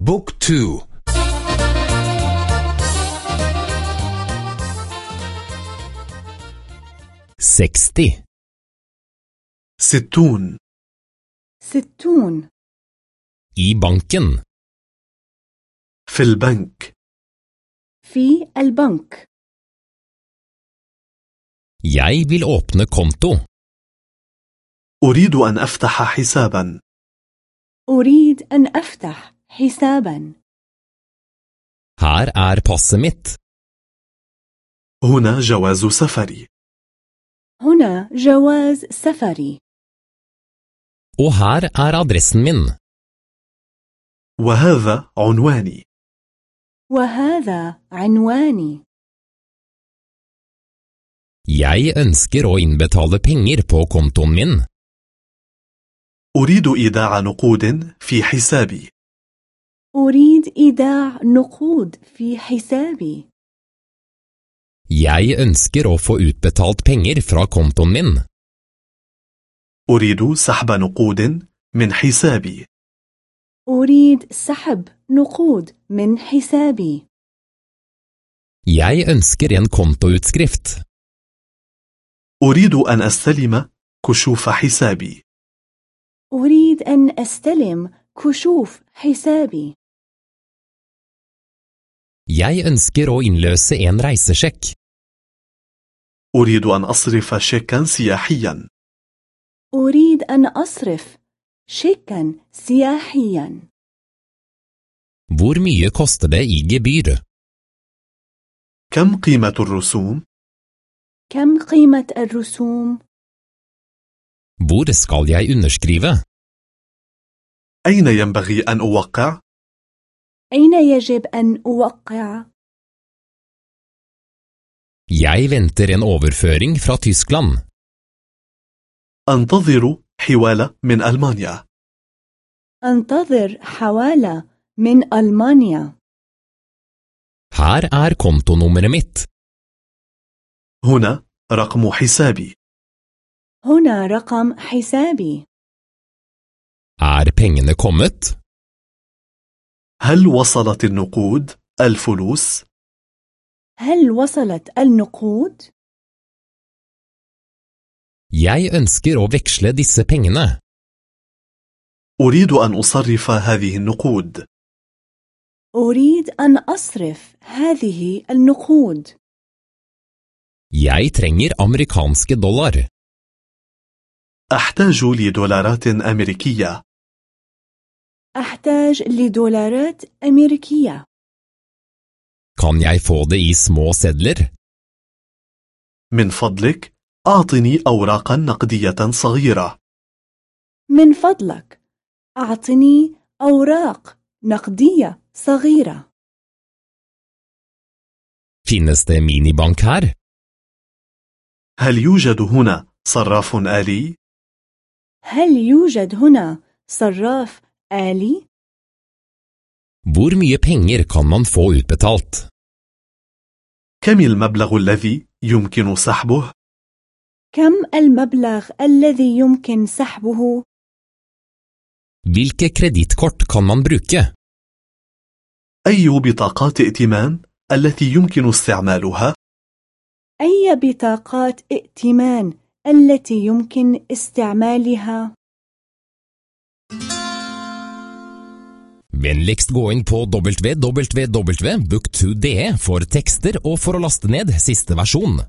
بوك تو. سكستي ستون. ستون. i banken في البنك. في البنك. Jeg vil åpne konto. أريد أن أفتح حسابا. أريد أن أفتح. حسابا Her er passet mitt. هنا جواز سفري هنا جواز سفري Og her er adressen min. وهذا عنواني وهذا عنواني Jeg ønsker å innbetale penger på kontoen min. أريد إيداع نقود في حسابي أريد إيداع نقود في حسابي. Jeg ønsker å få utbetalt penger fra kontoen min. أريد سحب نقود من حسابي. أريد سحب نقود من حسابي. Jeg ønsker en kontoutskrift. أريد أن أستلم كشوف حسابي. أريد أن أستلم كشوف حسابي. Jeg ønsker å innløse en reisesjekk. أريد أن أصرف شيكا سياحيا أريد أن أصرف شيكا سياحيا Hvor mye koster det i gebyr? كم قيمة الرسوم؟ كم قيمة الرسوم؟ Hvor skal jeg underskrive? أين ينبغي أن أوقع؟ أين يجب أن أوقع؟ Jeg venter en overføring fra Tyskland. أنتظر حوالة من ألمانيا أنتظر حوالة من ألمانيا Her er kontonummeret mitt. هنا رقم حسابي هنا رقم حسابي Er pengene kommet? هل وصلت النقود الفلوس؟ هل وصلت النقود؟ Jeg ønsker å veksle disse pengene. أريد أن أصرف هذه النقود أريد أن أصرف هذه النقود Jeg trenger amerikanske dollar. أحتاج لدولارات أمريكية أحتاج لدولارات أمريكية Kan jeg få det i små sedler? من فضلك أعطني أوراقا نقدية صغيرة من فضلك أعطني أوراق نقدية صغيرة Finnes det minibank her? هل يوجد هنا صراف آلي؟ هل يوجد هنا صراف آلي؟ Hvor mye penger kan man få utbetalt? كم المبلغ الذي يمكن سحبه؟ كم المبلغ الذي يمكن سحبه؟ Hvilke kredittkort kan man bruke? أي بطاقات ائتمان التي يمكن استعمالها؟ أي بطاقات ائتمان التي يمكن استعمالها؟ Vennligst gå inn på www.book2.de for tekster og for å laste ned siste versjon.